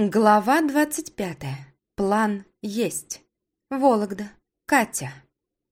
Глава двадцать пятая. План есть. Вологда. Катя.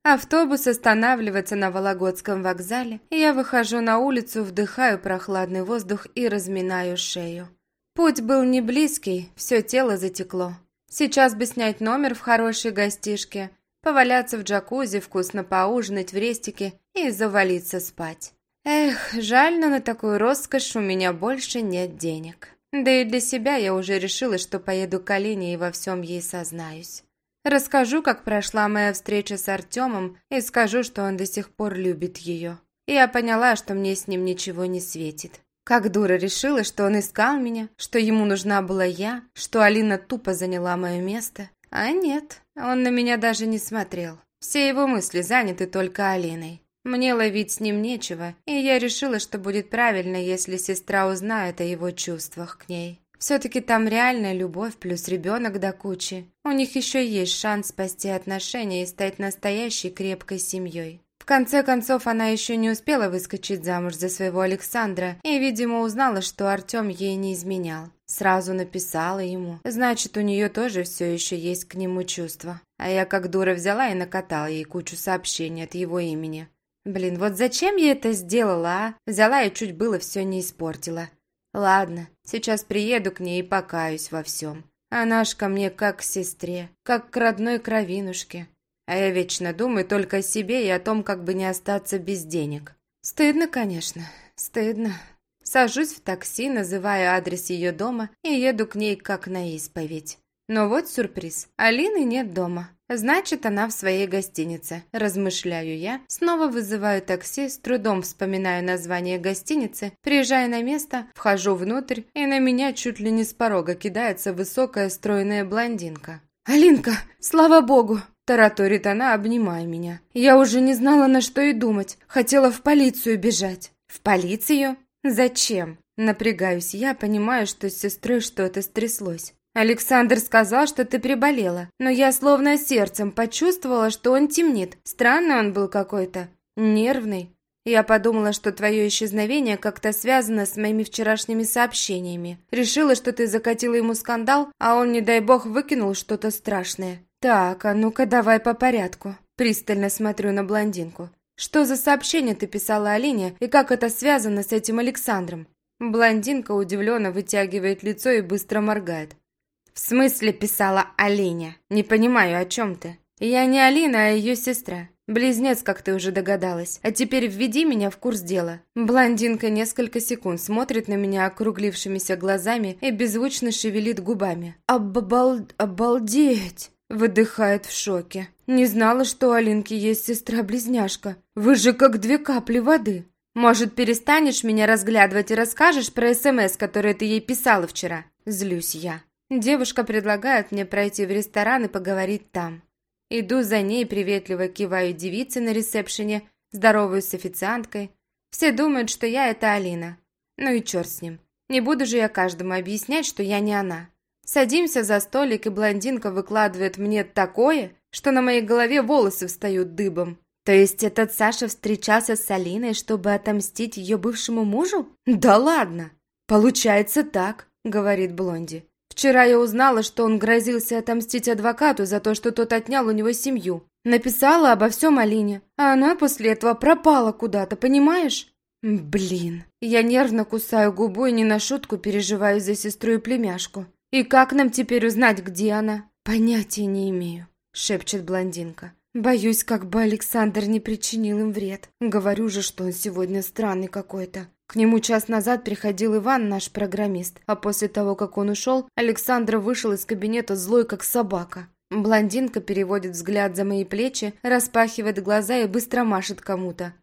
Автобус останавливается на Вологодском вокзале, я выхожу на улицу, вдыхаю прохладный воздух и разминаю шею. Путь был не близкий, все тело затекло. Сейчас бы снять номер в хорошей гостишке, поваляться в джакузи, вкусно поужинать в рестике и завалиться спать. Эх, жаль, но на такую роскошь у меня больше нет денег. Да и для себя я уже решила, что поеду к Алине и во всем ей сознаюсь. Расскажу, как прошла моя встреча с Артемом, и скажу, что он до сих пор любит ее. Я поняла, что мне с ним ничего не светит. Как дура решила, что он искал меня, что ему нужна была я, что Алина тупо заняла мое место. А нет, он на меня даже не смотрел. Все его мысли заняты только Алиной. Мне ловить с ним нечего, и я решила, что будет правильно, если сестра узнает о его чувствах к ней. Все-таки там реальная любовь плюс ребенок до кучи. У них еще есть шанс спасти отношения и стать настоящей крепкой семьей. В конце концов, она еще не успела выскочить замуж за своего Александра и, видимо, узнала, что Артем ей не изменял. Сразу написала ему. Значит, у нее тоже все еще есть к нему чувства. А я как дура взяла и накатала ей кучу сообщений от его имени. Блин, вот зачем я это сделала, а? Взяла и чуть было все не испортила. Ладно, сейчас приеду к ней и покаюсь во всем. Она ж ко мне как к сестре, как к родной кровинушке. А я вечно думаю только о себе и о том, как бы не остаться без денег. Стыдно, конечно, стыдно. Сажусь в такси, называю адрес ее дома и еду к ней как на исповедь. Но вот сюрприз. Алины нет дома. Значит, она в своей гостинице. Размышляю я. Снова вызываю такси, с трудом вспоминаю название гостиницы. Приезжаю на место, вхожу внутрь, и на меня чуть ли не с порога кидается высокая стройная блондинка. «Алинка, слава богу!» Тараторит она, обнимая меня. «Я уже не знала, на что и думать. Хотела в полицию бежать». «В полицию? Зачем?» Напрягаюсь я, понимаю, что с сестрой что-то стряслось. Александр сказал, что ты приболела, но я словно сердцем почувствовала, что он темнит. Странный он был какой-то, нервный. Я подумала, что твое исчезновение как-то связано с моими вчерашними сообщениями. Решила, что ты закатила ему скандал, а он, не дай бог, выкинул что-то страшное. Так, а ну-ка давай по порядку. Пристально смотрю на блондинку. Что за сообщение ты писала Алине и как это связано с этим Александром? Блондинка удивленно вытягивает лицо и быстро моргает. «В смысле писала Алиня? Не понимаю, о чем ты?» «Я не Алина, а ее сестра. Близнец, как ты уже догадалась. А теперь введи меня в курс дела». Блондинка несколько секунд смотрит на меня округлившимися глазами и беззвучно шевелит губами. «Оббал... обалдеть!» Выдыхает в шоке. «Не знала, что у Алинки есть сестра-близняшка. Вы же как две капли воды. Может, перестанешь меня разглядывать и расскажешь про СМС, который ты ей писала вчера?» Злюсь я. Девушка предлагает мне пройти в ресторан и поговорить там. Иду за ней, приветливо киваю девице на ресепшене, здороваюсь с официанткой. Все думают, что я это Алина. Ну и черт с ним. Не буду же я каждому объяснять, что я не она. Садимся за столик, и блондинка выкладывает мне такое, что на моей голове волосы встают дыбом. То есть этот Саша встречался с Алиной, чтобы отомстить ее бывшему мужу? Да ладно! Получается так, говорит Блонди. Вчера я узнала, что он грозился отомстить адвокату за то, что тот отнял у него семью. Написала обо всем Алине, а она после этого пропала куда-то, понимаешь? Блин, я нервно кусаю губу и не на шутку переживаю за сестру и племяшку. И как нам теперь узнать, где она? Понятия не имею, шепчет блондинка. Боюсь, как бы Александр не причинил им вред. Говорю же, что он сегодня странный какой-то. К нему час назад приходил Иван, наш программист, а после того, как он ушел, Александр вышел из кабинета злой, как собака. Блондинка переводит взгляд за мои плечи, распахивает глаза и быстро машет кому-то.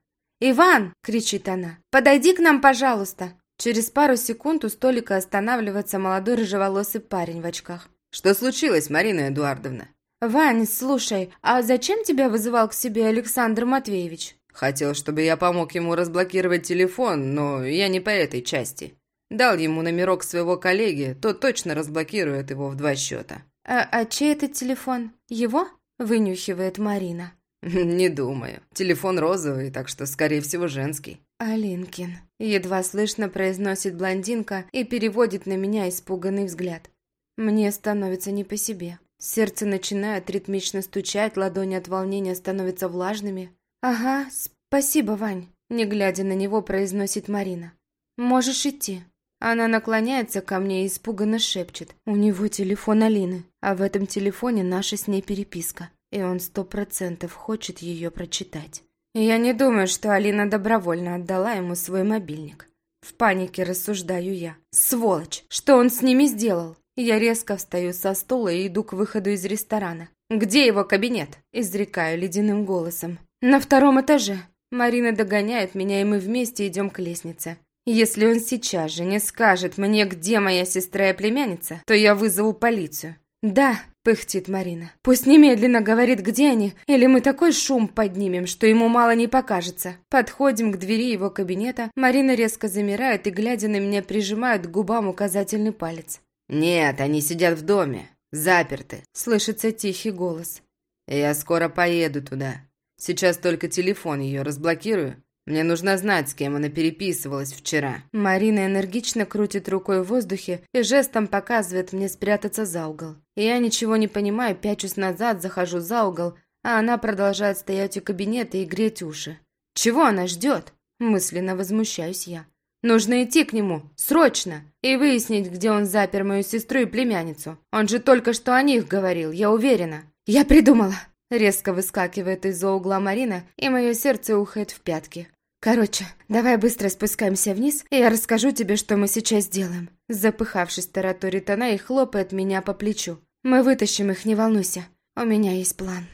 «Иван!» – кричит она. «Подойди к нам, пожалуйста!» Через пару секунд у столика останавливается молодой рыжеволосый парень в очках. «Что случилось, Марина Эдуардовна?» «Вань, слушай, а зачем тебя вызывал к себе Александр Матвеевич?» Хотел, чтобы я помог ему разблокировать телефон, но я не по этой части. Дал ему номерок своего коллеги, тот точно разблокирует его в два счета. «А, а чей это телефон? Его?» – вынюхивает Марина. «Не думаю. Телефон розовый, так что, скорее всего, женский». «Алинкин», – едва слышно произносит блондинка и переводит на меня испуганный взгляд. Мне становится не по себе. Сердце начинает ритмично стучать, ладони от волнения становятся влажными. «Ага, спасибо, Вань», — не глядя на него, произносит Марина. «Можешь идти». Она наклоняется ко мне и испуганно шепчет. У него телефон Алины, а в этом телефоне наша с ней переписка, и он сто процентов хочет ее прочитать. Я не думаю, что Алина добровольно отдала ему свой мобильник. В панике рассуждаю я. Сволочь! Что он с ними сделал? Я резко встаю со стула и иду к выходу из ресторана. «Где его кабинет?» – изрекаю ледяным голосом. «На втором этаже». Марина догоняет меня, и мы вместе идем к лестнице. Если он сейчас же не скажет мне, где моя сестра и племянница, то я вызову полицию. «Да», — пыхтит Марина. «Пусть немедленно говорит, где они, или мы такой шум поднимем, что ему мало не покажется». Подходим к двери его кабинета. Марина резко замирает и, глядя на меня, прижимает к губам указательный палец. «Нет, они сидят в доме. Заперты», — слышится тихий голос. «Я скоро поеду туда. Сейчас только телефон ее разблокирую, мне нужно знать, с кем она переписывалась вчера». Марина энергично крутит рукой в воздухе и жестом показывает мне спрятаться за угол. Я ничего не понимаю, пячусь назад, захожу за угол, а она продолжает стоять у кабинета и греть уши. «Чего она ждет?» Мысленно возмущаюсь я. «Нужно идти к нему, срочно, и выяснить, где он запер мою сестру и племянницу. Он же только что о них говорил, я уверена». «Я придумала!» Резко выскакивает из-за угла Марина, и мое сердце ухает в пятки. «Короче, давай быстро спускаемся вниз, и я расскажу тебе, что мы сейчас делаем». Запыхавшись, тараторит она и хлопает меня по плечу. «Мы вытащим их, не волнуйся. У меня есть план».